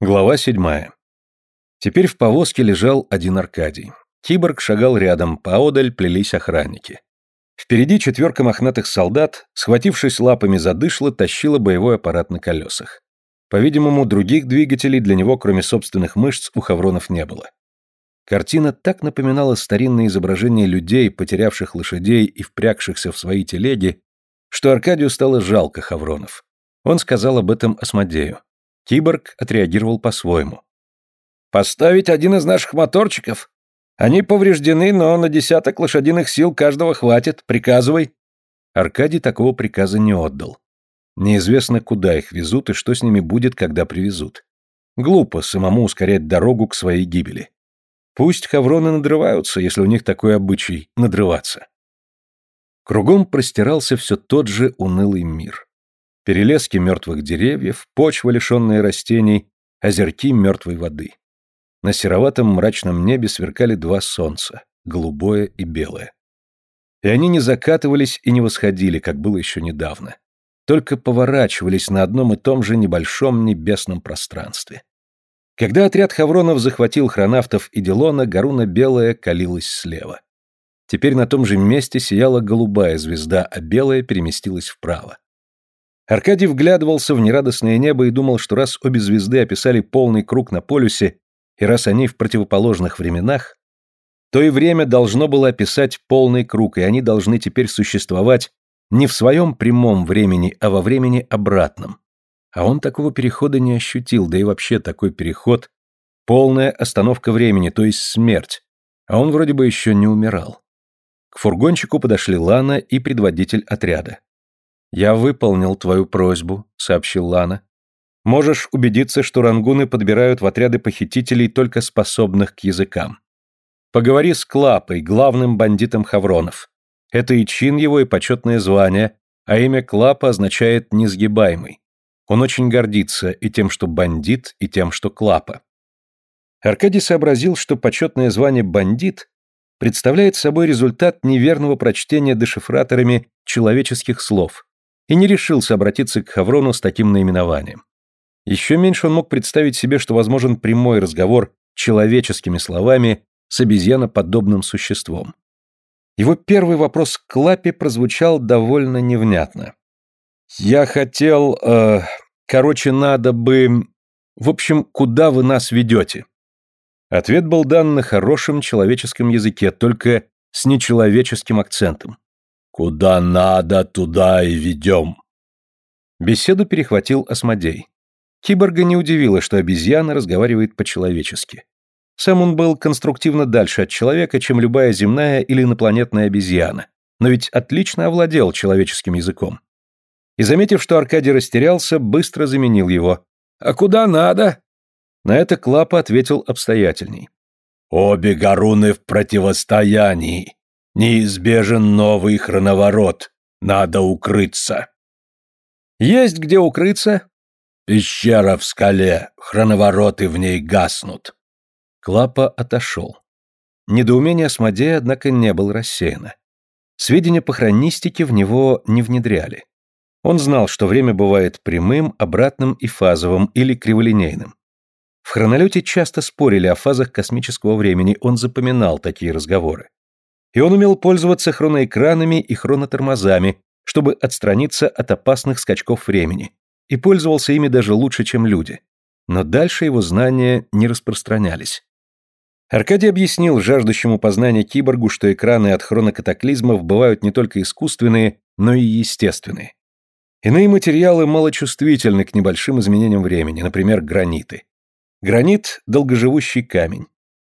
Глава седьмая. Теперь в повозке лежал один Аркадий. Киборг шагал рядом, поодаль плелись охранники. Впереди четверка мохнатых солдат, схватившись лапами за дышло, тащила боевой аппарат на колесах. По-видимому, других двигателей для него, кроме собственных мышц, у хавронов не было. Картина так напоминала старинные изображения людей, потерявших лошадей и впрягшихся в свои телеги, что Аркадию стало жалко хавронов. Он сказал об этом Осмодею. Киборг отреагировал по-своему. «Поставить один из наших моторчиков? Они повреждены, но на десяток лошадиных сил каждого хватит. Приказывай». Аркадий такого приказа не отдал. Неизвестно, куда их везут и что с ними будет, когда привезут. Глупо самому ускорять дорогу к своей гибели. Пусть хавроны надрываются, если у них такой обычай – надрываться. Кругом простирался все тот же унылый мир. Перелески мертвых деревьев, почва, лишенная растений, озерки мертвой воды. На сероватом мрачном небе сверкали два солнца, голубое и белое. И они не закатывались и не восходили, как было еще недавно. Только поворачивались на одном и том же небольшом небесном пространстве. Когда отряд Хавронов захватил хронавтов и Делона, Гаруна Белая калилась слева. Теперь на том же месте сияла голубая звезда, а белая переместилась вправо. Аркадий вглядывался в нерадостное небо и думал, что раз обе звезды описали полный круг на полюсе, и раз они в противоположных временах, то и время должно было описать полный круг, и они должны теперь существовать не в своем прямом времени, а во времени обратном. А он такого перехода не ощутил, да и вообще такой переход — полная остановка времени, то есть смерть, а он вроде бы еще не умирал. К фургончику подошли Лана и предводитель отряда. «Я выполнил твою просьбу», — сообщил Лана. «Можешь убедиться, что рангуны подбирают в отряды похитителей только способных к языкам. Поговори с Клапой, главным бандитом Хавронов. Это и чин его, и почетное звание, а имя Клапа означает «несгибаемый». Он очень гордится и тем, что бандит, и тем, что Клапа. Аркадий сообразил, что почетное звание «бандит» представляет собой результат неверного прочтения дешифраторами человеческих слов, и не решился обратиться к Хаврону с таким наименованием. Еще меньше он мог представить себе, что возможен прямой разговор человеческими словами с обезьяноподобным существом. Его первый вопрос к Клапе прозвучал довольно невнятно. «Я хотел... Э, короче, надо бы... В общем, куда вы нас ведете?» Ответ был дан на хорошем человеческом языке, только с нечеловеческим акцентом. «Куда надо, туда и ведем». Беседу перехватил Осмодей. Киборга не удивило, что обезьяна разговаривает по-человечески. Сам он был конструктивно дальше от человека, чем любая земная или инопланетная обезьяна, но ведь отлично овладел человеческим языком. И, заметив, что Аркадий растерялся, быстро заменил его. «А куда надо?» На это Клапа ответил обстоятельней. «Обе горуны в противостоянии. Неизбежен новый хроноворот. Надо укрыться. Есть где укрыться? Пещера в скале. Хроновороты в ней гаснут. Клапа отошел. Недоумение Асмодея, однако, не было рассеяно. Сведения по хронистике в него не внедряли. Он знал, что время бывает прямым, обратным и фазовым или криволинейным. В хронолете часто спорили о фазах космического времени, он запоминал такие разговоры и он умел пользоваться хроноэкранами и хронотормозами, чтобы отстраниться от опасных скачков времени, и пользовался ими даже лучше, чем люди. Но дальше его знания не распространялись. Аркадий объяснил жаждущему познания киборгу, что экраны от хронокатаклизмов бывают не только искусственные, но и естественные. Иные материалы малочувствительны к небольшим изменениям времени, например, граниты. Гранит – долгоживущий камень.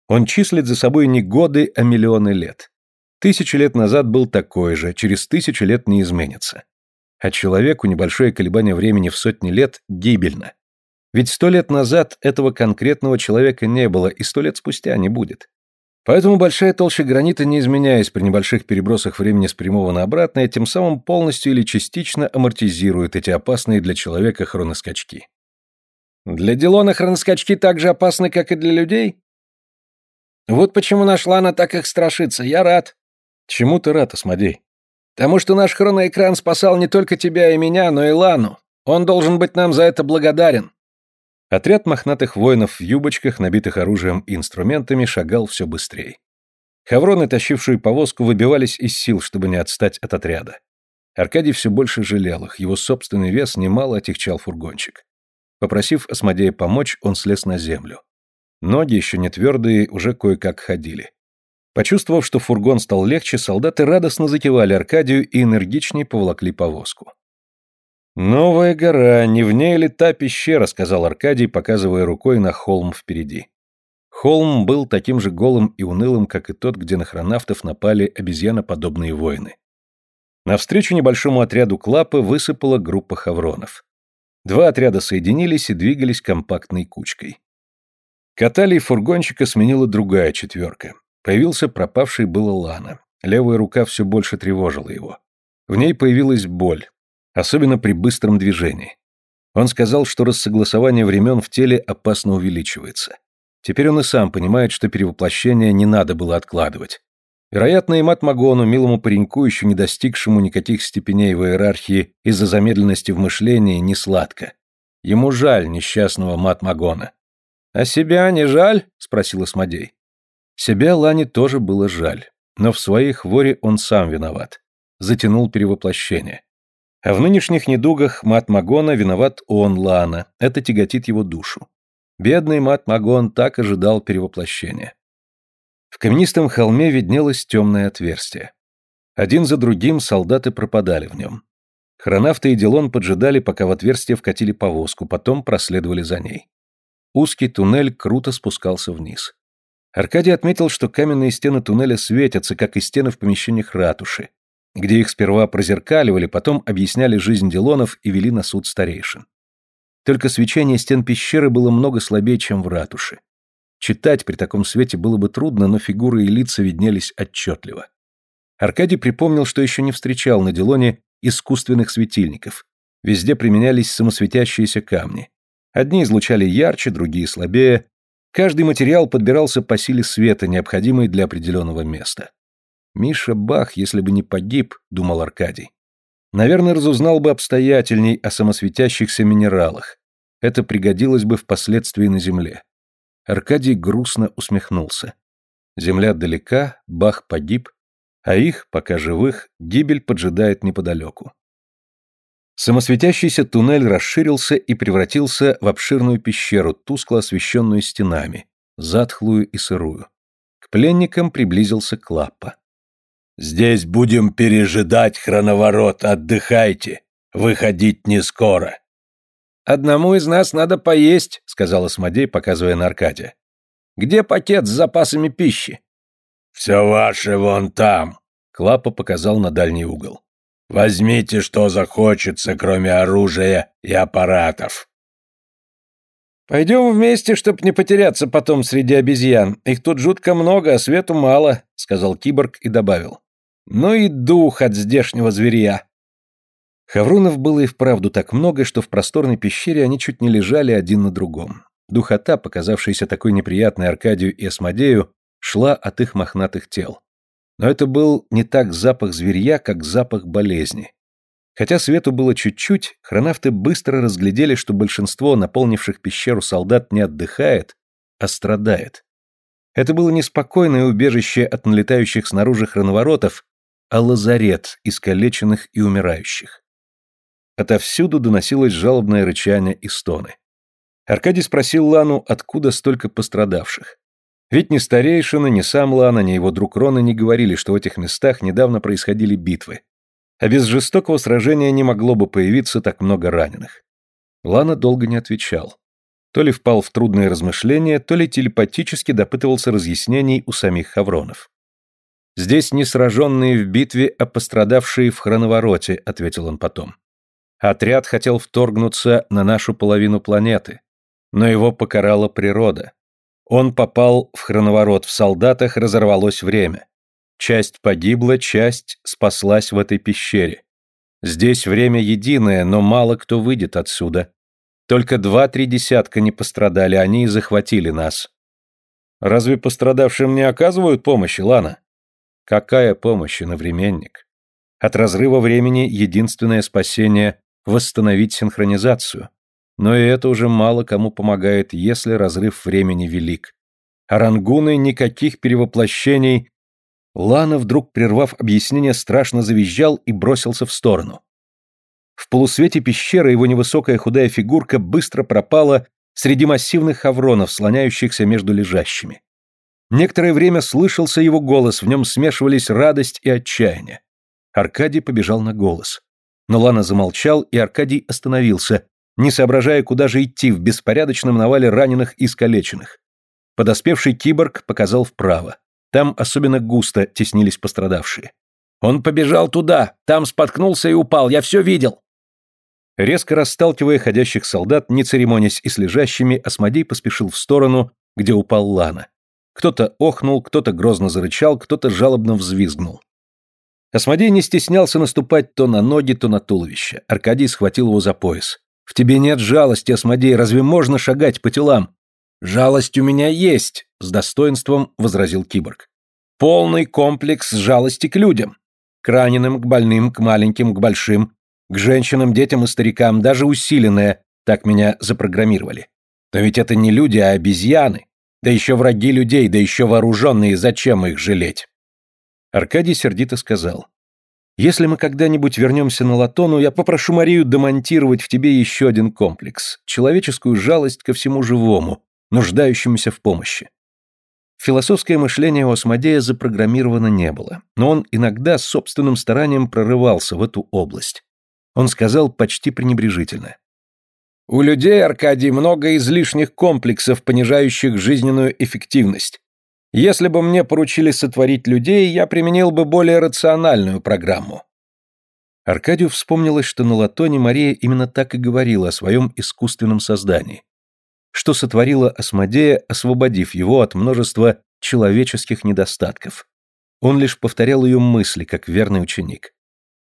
Он числит за собой не годы, а миллионы лет. Тысячи лет назад был такой же, через тысячу лет не изменится. А человеку небольшое колебание времени в сотни лет гибельно. Ведь сто лет назад этого конкретного человека не было, и сто лет спустя не будет. Поэтому большая толща гранита, не изменяясь при небольших перебросах времени с прямого на обратное, тем самым полностью или частично амортизирует эти опасные для человека хроноскачки. Для Дилона хроноскачки так же опасны, как и для людей? Вот почему нашла она так их страшится, я рад. Чему ты рад, Осмодей? Тому, что наш хроноэкран спасал не только тебя и меня, но и Лану. Он должен быть нам за это благодарен. Отряд мохнатых воинов в юбочках, набитых оружием и инструментами, шагал все быстрее. Хавроны, тащившие повозку, выбивались из сил, чтобы не отстать от отряда. Аркадий все больше жалел их, его собственный вес немало отягчал фургончик. Попросив Осмодея помочь, он слез на землю. Ноги, еще не твердые, уже кое-как ходили. Почувствовав, что фургон стал легче, солдаты радостно закивали Аркадию и энергичнее поволокли повозку. «Новая гора, не в ней ли та пещера?» — сказал Аркадий, показывая рукой на холм впереди. Холм был таким же голым и унылым, как и тот, где на хронавтов напали обезьяноподобные воины. Навстречу небольшому отряду Клапы высыпала группа хавронов. Два отряда соединились и двигались компактной кучкой. Катали фургончика сменила другая четверка. Появился пропавший было Лана. Левая рука все больше тревожила его. В ней появилась боль, особенно при быстром движении. Он сказал, что рассогласование времен в теле опасно увеличивается. Теперь он и сам понимает, что перевоплощение не надо было откладывать. Вероятно, и Матмагону, милому пареньку, еще не достигшему никаких степеней в иерархии из-за замедленности в мышлении, не сладко. Ему жаль несчастного Матмагона. «А себя не жаль?» — спросил Осмодей. Себя Лане тоже было жаль, но в своей хворе он сам виноват. Затянул перевоплощение. А в нынешних недугах Мат Магона виноват он, Лана, это тяготит его душу. Бедный Мат Магон так ожидал перевоплощения. В каменистом холме виднелось темное отверстие. Один за другим солдаты пропадали в нем. Хронавты и Делон поджидали, пока в отверстие вкатили повозку, потом проследовали за ней. Узкий туннель круто спускался вниз. Аркадий отметил, что каменные стены туннеля светятся, как и стены в помещениях ратуши, где их сперва прозеркаливали, потом объясняли жизнь Делонов и вели на суд старейшин. Только свечение стен пещеры было много слабее, чем в ратуше. Читать при таком свете было бы трудно, но фигуры и лица виднелись отчетливо. Аркадий припомнил, что еще не встречал на Делоне искусственных светильников. Везде применялись самосветящиеся камни. Одни излучали ярче, другие слабее, Каждый материал подбирался по силе света, необходимой для определенного места. Миша Бах, если бы не погиб, думал Аркадий. Наверное, разузнал бы обстоятельней о самосветящихся минералах. Это пригодилось бы впоследствии на Земле. Аркадий грустно усмехнулся. Земля далека, Бах погиб, а их, пока живых, гибель поджидает неподалеку. Самосветящийся туннель расширился и превратился в обширную пещеру, тускло освещенную стенами, затхлую и сырую. К пленникам приблизился Клаппа. «Здесь будем пережидать хроноворот, отдыхайте. Выходить не скоро». «Одному из нас надо поесть», — сказал Осмодей, показывая на Аркадия. «Где пакет с запасами пищи?» «Все ваше вон там», — Клапа показал на дальний угол. Возьмите, что захочется, кроме оружия и аппаратов. «Пойдем вместе, чтоб не потеряться потом среди обезьян. Их тут жутко много, а свету мало», — сказал киборг и добавил. «Ну и дух от здешнего зверя». Хаврунов было и вправду так много, что в просторной пещере они чуть не лежали один на другом. Духота, показавшаяся такой неприятной Аркадию и Осмодею, шла от их мохнатых тел. Но это был не так запах зверья, как запах болезни. Хотя свету было чуть-чуть, хронавты быстро разглядели, что большинство наполнивших пещеру солдат не отдыхает, а страдает. Это было не спокойное убежище от налетающих снаружи хроноворотов, а лазарет искалеченных и умирающих. Отовсюду доносилось жалобное рычание и стоны. Аркадий спросил Лану, откуда столько пострадавших. Ведь ни старейшина, ни сам Лана, ни его друг Рона не говорили, что в этих местах недавно происходили битвы. А без жестокого сражения не могло бы появиться так много раненых. Лана долго не отвечал. То ли впал в трудные размышления, то ли телепатически допытывался разъяснений у самих Хавронов. «Здесь не сраженные в битве, а пострадавшие в хроновороте», — ответил он потом. «Отряд хотел вторгнуться на нашу половину планеты, но его покарала природа. Он попал в хроноворот, в солдатах разорвалось время. Часть погибла, часть спаслась в этой пещере. Здесь время единое, но мало кто выйдет отсюда. Только два-три десятка не пострадали, они и захватили нас. Разве пострадавшим не оказывают помощи, Лана? Какая помощь, иновременник? От разрыва времени единственное спасение — восстановить синхронизацию. Но и это уже мало кому помогает, если разрыв времени велик. А рангуны никаких перевоплощений... Лана, вдруг прервав объяснение, страшно завизжал и бросился в сторону. В полусвете пещеры его невысокая худая фигурка быстро пропала среди массивных хавронов, слоняющихся между лежащими. Некоторое время слышался его голос, в нем смешивались радость и отчаяние. Аркадий побежал на голос. Но Лана замолчал, и Аркадий остановился, не соображая, куда же идти в беспорядочном навале раненых и искалеченных. Подоспевший киборг показал вправо. Там особенно густо теснились пострадавшие. «Он побежал туда, там споткнулся и упал, я все видел!» Резко расталкивая ходящих солдат, не церемонясь и с лежащими, Осмодей поспешил в сторону, где упал Лана. Кто-то охнул, кто-то грозно зарычал, кто-то жалобно взвизгнул. Осмодей не стеснялся наступать то на ноги, то на туловище. Аркадий схватил его за пояс. «В тебе нет жалости, Осмодей, разве можно шагать по телам?» «Жалость у меня есть», — с достоинством возразил киборг. «Полный комплекс жалости к людям. К раненым, к больным, к маленьким, к большим, к женщинам, детям и старикам, даже усиленная, так меня запрограммировали. Но ведь это не люди, а обезьяны. Да еще враги людей, да еще вооруженные, зачем их жалеть? Аркадий сердито сказал. Если мы когда-нибудь вернемся на Латону, я попрошу Марию демонтировать в тебе еще один комплекс – человеческую жалость ко всему живому, нуждающемуся в помощи. Философское мышление у Осмодея запрограммировано не было, но он иногда с собственным старанием прорывался в эту область. Он сказал почти пренебрежительно. У людей, Аркадий, много излишних комплексов, понижающих жизненную эффективность. Если бы мне поручили сотворить людей, я применил бы более рациональную программу. Аркадию вспомнилось, что на Латоне Мария именно так и говорила о своем искусственном создании. Что сотворила Асмодея, освободив его от множества человеческих недостатков. Он лишь повторял ее мысли, как верный ученик.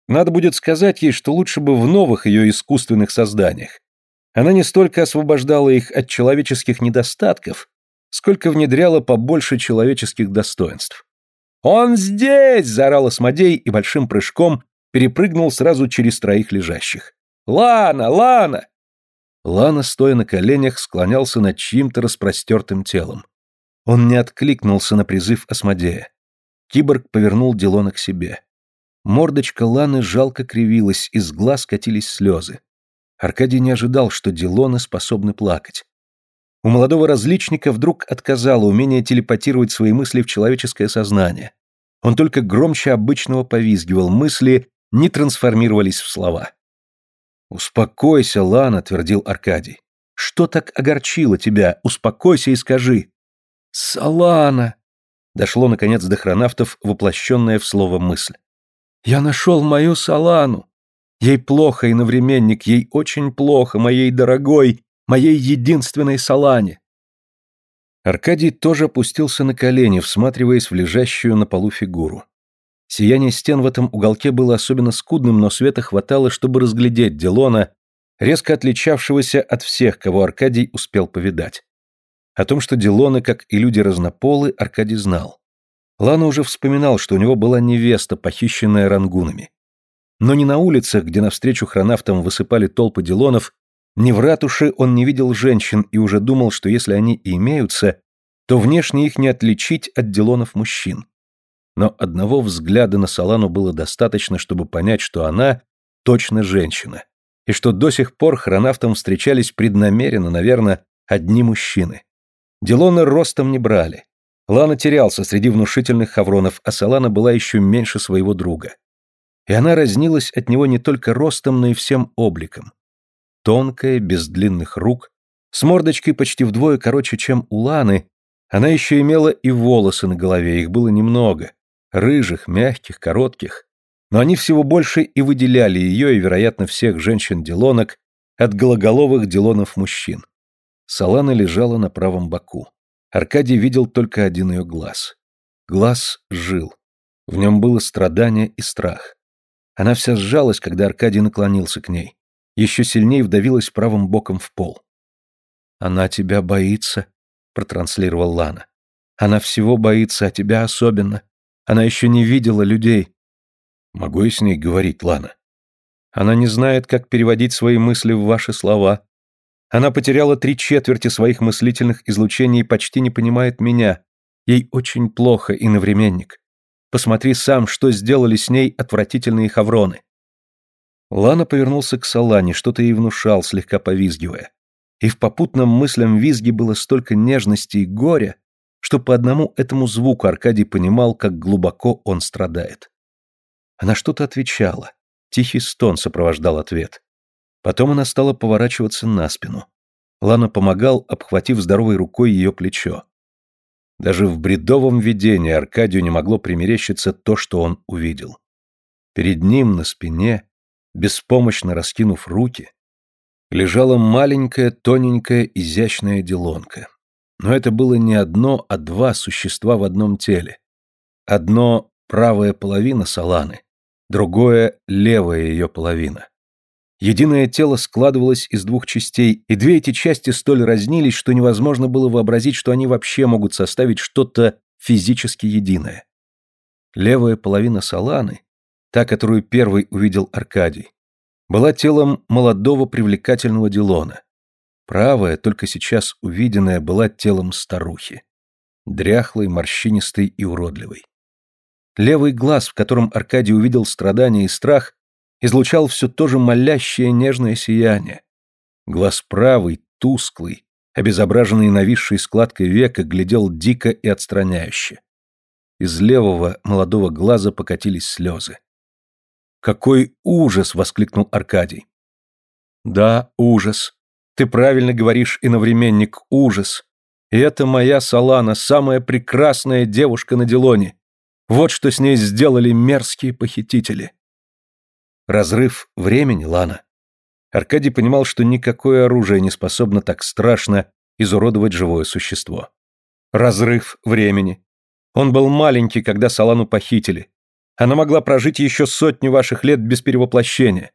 Надо будет сказать ей, что лучше бы в новых ее искусственных созданиях, она не столько освобождала их от человеческих недостатков, сколько внедряла побольше человеческих достоинств. «Он здесь!» – заорал Осмодей и большим прыжком перепрыгнул сразу через троих лежащих. «Лана! Лана!» Лана, стоя на коленях, склонялся над чьим-то распростертым телом. Он не откликнулся на призыв Осмодея. Киборг повернул Дилона к себе. Мордочка Ланы жалко кривилась, из глаз катились слезы. Аркадий не ожидал, что Дилоны способны плакать. У молодого различника вдруг отказало умение телепатировать свои мысли в человеческое сознание. Он только громче обычного повизгивал, мысли не трансформировались в слова. «Успокойся, Лана», — твердил Аркадий. «Что так огорчило тебя? Успокойся и скажи». «Салана!» — дошло, наконец, до хронавтов, воплощенное в слово мысль. «Я нашел мою Салану! Ей плохо, иновременник, ей очень плохо, моей дорогой, моей единственной Салане. Аркадий тоже опустился на колени, всматриваясь в лежащую на полу фигуру. Сияние стен в этом уголке было особенно скудным, но света хватало, чтобы разглядеть Делона, резко отличавшегося от всех, кого Аркадий успел повидать. О том, что Делоны, как и люди разнополы, Аркадий знал. Лана уже вспоминал, что у него была невеста, похищенная рангунами. Но ни на улицах, где навстречу хронавтам высыпали толпы дилонов, ни в ратуше он не видел женщин и уже думал, что если они и имеются, то внешне их не отличить от дилонов мужчин. Но одного взгляда на Салану было достаточно, чтобы понять, что она точно женщина, и что до сих пор хронавтам встречались преднамеренно, наверное, одни мужчины. Дилоны ростом не брали. Лана терялся среди внушительных хавронов, а Салана была еще меньше своего друга и она разнилась от него не только ростом, но и всем обликом. Тонкая, без длинных рук, с мордочкой почти вдвое короче, чем у Ланы, она еще имела и волосы на голове, их было немного, рыжих, мягких, коротких, но они всего больше и выделяли ее и, вероятно, всех женщин-делонок от гологоловых делонов мужчин. Салана лежала на правом боку. Аркадий видел только один ее глаз. Глаз жил. В нем было страдание и страх. Она вся сжалась, когда Аркадий наклонился к ней. Еще сильнее вдавилась правым боком в пол. «Она тебя боится», — протранслировал Лана. «Она всего боится, а тебя особенно. Она еще не видела людей». «Могу я с ней говорить, Лана?» «Она не знает, как переводить свои мысли в ваши слова». Она потеряла три четверти своих мыслительных излучений и почти не понимает меня. Ей очень плохо, иновременник. Посмотри сам, что сделали с ней отвратительные хавроны. Лана повернулся к Салане, что-то ей внушал, слегка повизгивая. И в попутном мыслям визги было столько нежности и горя, что по одному этому звуку Аркадий понимал, как глубоко он страдает. Она что-то отвечала. Тихий стон сопровождал ответ. Потом она стала поворачиваться на спину. Лана помогал, обхватив здоровой рукой ее плечо. Даже в бредовом видении Аркадию не могло примерещиться то, что он увидел. Перед ним на спине, беспомощно раскинув руки, лежала маленькая, тоненькая, изящная делонка. Но это было не одно, а два существа в одном теле. Одно — правая половина Саланы, другое — левая ее половина. Единое тело складывалось из двух частей, и две эти части столь разнились, что невозможно было вообразить, что они вообще могут составить что-то физически единое. Левая половина Саланы, та, которую первый увидел Аркадий, была телом молодого привлекательного Дилона. Правая, только сейчас увиденная, была телом старухи. Дряхлой, морщинистой и уродливой. Левый глаз, в котором Аркадий увидел страдания и страх, излучал все то же молящее нежное сияние. Глаз правый, тусклый, обезображенный нависшей складкой века, глядел дико и отстраняюще. Из левого молодого глаза покатились слезы. «Какой ужас!» — воскликнул Аркадий. «Да, ужас. Ты правильно говоришь, иновременник, ужас. И это моя Салана, самая прекрасная девушка на Делоне. Вот что с ней сделали мерзкие похитители. Разрыв времени, Лана. Аркадий понимал, что никакое оружие не способно так страшно изуродовать живое существо. Разрыв времени. Он был маленький, когда Салану похитили. Она могла прожить еще сотню ваших лет без перевоплощения.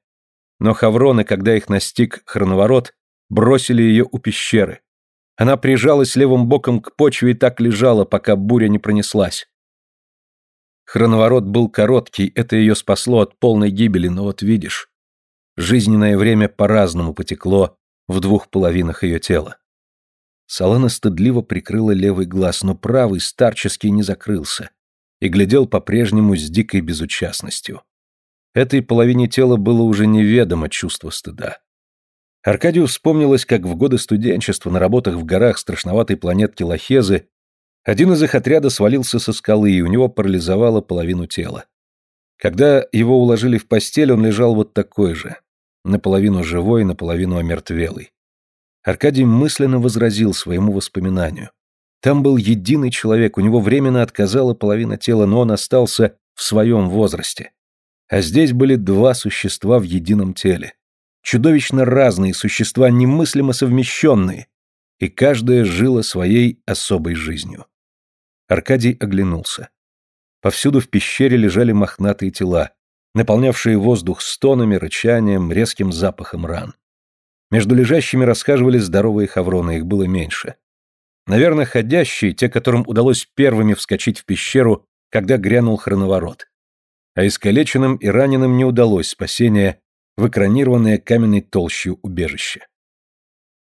Но хавроны, когда их настиг хроноворот, бросили ее у пещеры. Она прижалась левым боком к почве и так лежала, пока буря не пронеслась. Хроноворот был короткий, это ее спасло от полной гибели, но вот видишь, жизненное время по-разному потекло в двух половинах ее тела. Салана стыдливо прикрыла левый глаз, но правый старческий не закрылся и глядел по-прежнему с дикой безучастностью. Этой половине тела было уже неведомо чувство стыда. Аркадию вспомнилось, как в годы студенчества на работах в горах страшноватой планетки Лохезы один из их отряда свалился со скалы, и у него парализовало половину тела. Когда его уложили в постель, он лежал вот такой же, наполовину живой, наполовину омертвелый. Аркадий мысленно возразил своему воспоминанию. Там был единый человек, у него временно отказала половина тела, но он остался в своем возрасте. А здесь были два существа в едином теле. Чудовищно разные существа, немыслимо совмещенные, и каждая жила своей особой жизнью. Аркадий оглянулся. Повсюду в пещере лежали мохнатые тела, наполнявшие воздух стонами, рычанием, резким запахом ран. Между лежащими расхаживали здоровые хавроны, их было меньше. Наверное, ходящие, те, которым удалось первыми вскочить в пещеру, когда грянул хроноворот. А искалеченным и раненым не удалось спасение в экранированное каменной толщью убежище.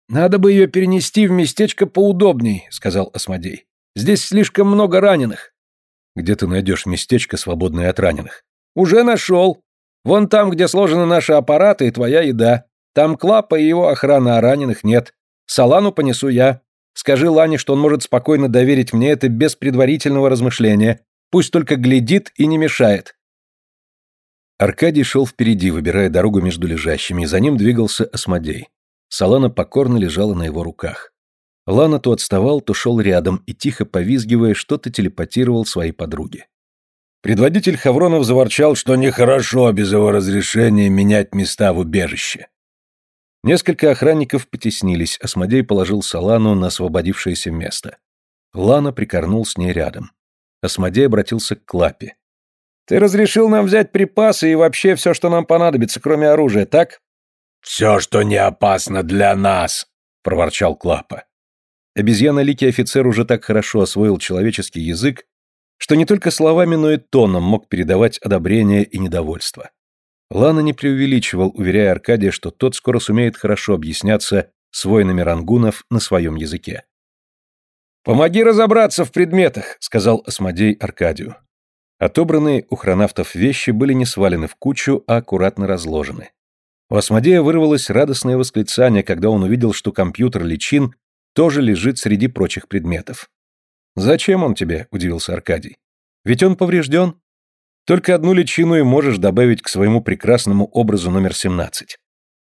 «Надо бы ее перенести в местечко поудобней», — сказал Осмодей. Здесь слишком много раненых. Где ты найдешь местечко, свободное от раненых? Уже нашел. Вон там, где сложены наши аппараты и твоя еда. Там Клапа и его охрана, а раненых нет. Салану понесу я. Скажи Лане, что он может спокойно доверить мне это без предварительного размышления. Пусть только глядит и не мешает. Аркадий шел впереди, выбирая дорогу между лежащими, и за ним двигался Осмодей. Салана покорно лежала на его руках. Лана то отставал, то шел рядом и, тихо повизгивая, что-то телепатировал своей подруге. Предводитель Хавронов заворчал, что нехорошо без его разрешения менять места в убежище. Несколько охранников потеснились, Осмодей положил Салану на освободившееся место. Лана прикорнул с ней рядом. Осмодей обратился к Клапе. «Ты разрешил нам взять припасы и вообще все, что нам понадобится, кроме оружия, так?» «Все, что не опасно для нас», — проворчал Клапа. Обезьяноликий офицер уже так хорошо освоил человеческий язык, что не только словами, но и тоном мог передавать одобрение и недовольство. Лана не преувеличивал, уверяя Аркадия, что тот скоро сумеет хорошо объясняться с воинами рангунов на своем языке. «Помоги разобраться в предметах», — сказал Осмодей Аркадию. Отобранные у хронавтов вещи были не свалены в кучу, а аккуратно разложены. У Осмодея вырвалось радостное восклицание, когда он увидел, что компьютер личин тоже лежит среди прочих предметов. «Зачем он тебе?» – удивился Аркадий. «Ведь он поврежден. Только одну личину и можешь добавить к своему прекрасному образу номер 17.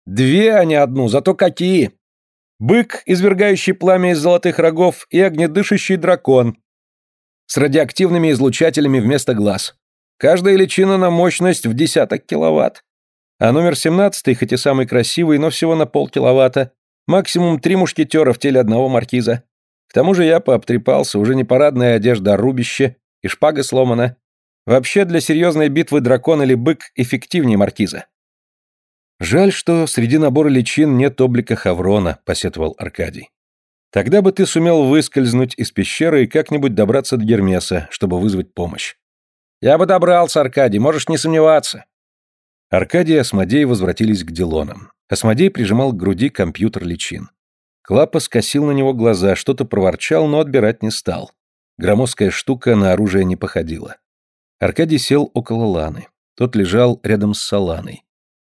Две, а не одну, зато какие! Бык, извергающий пламя из золотых рогов, и огнедышащий дракон с радиоактивными излучателями вместо глаз. Каждая личина на мощность в десяток киловатт. А номер 17, хоть и самый красивый, но всего на полкиловатта, максимум три мушкетера в теле одного маркиза. К тому же я пообтрепался, уже не парадная одежда, а рубище, и шпага сломана. Вообще для серьезной битвы дракон или бык эффективнее маркиза. Жаль, что среди набора личин нет облика Хаврона, посетовал Аркадий. Тогда бы ты сумел выскользнуть из пещеры и как-нибудь добраться до Гермеса, чтобы вызвать помощь. Я бы добрался, Аркадий, можешь не сомневаться. Аркадий и Осмодей возвратились к Дилонам. Осмодей прижимал к груди компьютер личин. Клапа скосил на него глаза, что-то проворчал, но отбирать не стал. Громоздкая штука на оружие не походила. Аркадий сел около Ланы. Тот лежал рядом с Саланой.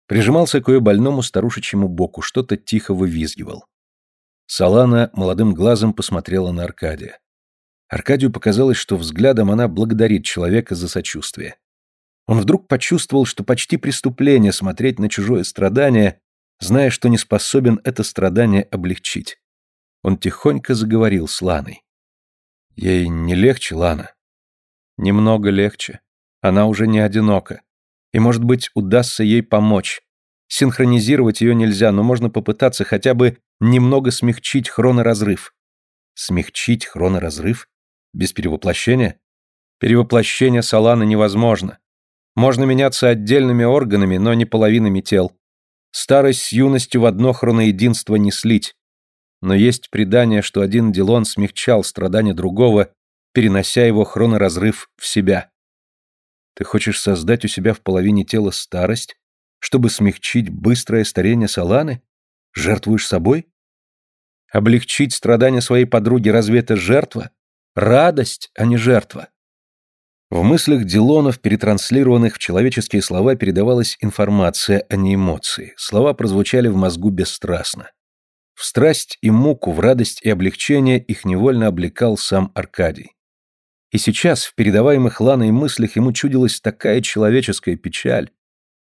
Прижимался к ее больному старушечьему боку, что-то тихо вывизгивал. Салана молодым глазом посмотрела на Аркадия. Аркадию показалось, что взглядом она благодарит человека за сочувствие. Он вдруг почувствовал, что почти преступление смотреть на чужое страдание, зная, что не способен это страдание облегчить. Он тихонько заговорил с Ланой. Ей не легче, Лана? Немного легче. Она уже не одинока. И, может быть, удастся ей помочь. Синхронизировать ее нельзя, но можно попытаться хотя бы немного смягчить хроноразрыв. Смягчить хроноразрыв? Без перевоплощения? Перевоплощение Салана невозможно. Можно меняться отдельными органами, но не половинами тел. Старость с юностью в одно хроноединство не слить. Но есть предание, что один Дилон смягчал страдания другого, перенося его хроноразрыв в себя. Ты хочешь создать у себя в половине тела старость, чтобы смягчить быстрое старение Саланы? Жертвуешь собой? Облегчить страдания своей подруги разве это жертва? Радость, а не жертва. В мыслях Дилонов, перетранслированных в человеческие слова, передавалась информация, а не эмоции. Слова прозвучали в мозгу бесстрастно. В страсть и муку, в радость и облегчение их невольно облекал сам Аркадий. И сейчас в передаваемых Ланой мыслях ему чудилась такая человеческая печаль,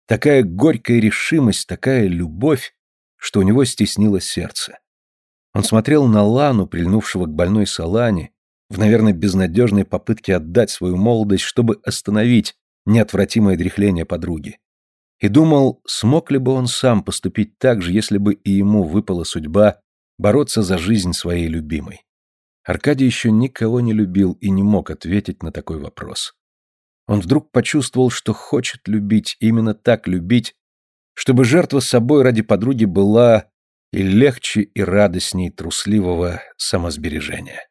такая горькая решимость, такая любовь, что у него стеснилось сердце. Он смотрел на Лану, прильнувшего к больной Салане, в, наверное, безнадежной попытке отдать свою молодость, чтобы остановить неотвратимое дряхление подруги. И думал, смог ли бы он сам поступить так же, если бы и ему выпала судьба бороться за жизнь своей любимой. Аркадий еще никого не любил и не мог ответить на такой вопрос. Он вдруг почувствовал, что хочет любить, именно так любить, чтобы жертва собой ради подруги была и легче, и радостней трусливого самосбережения.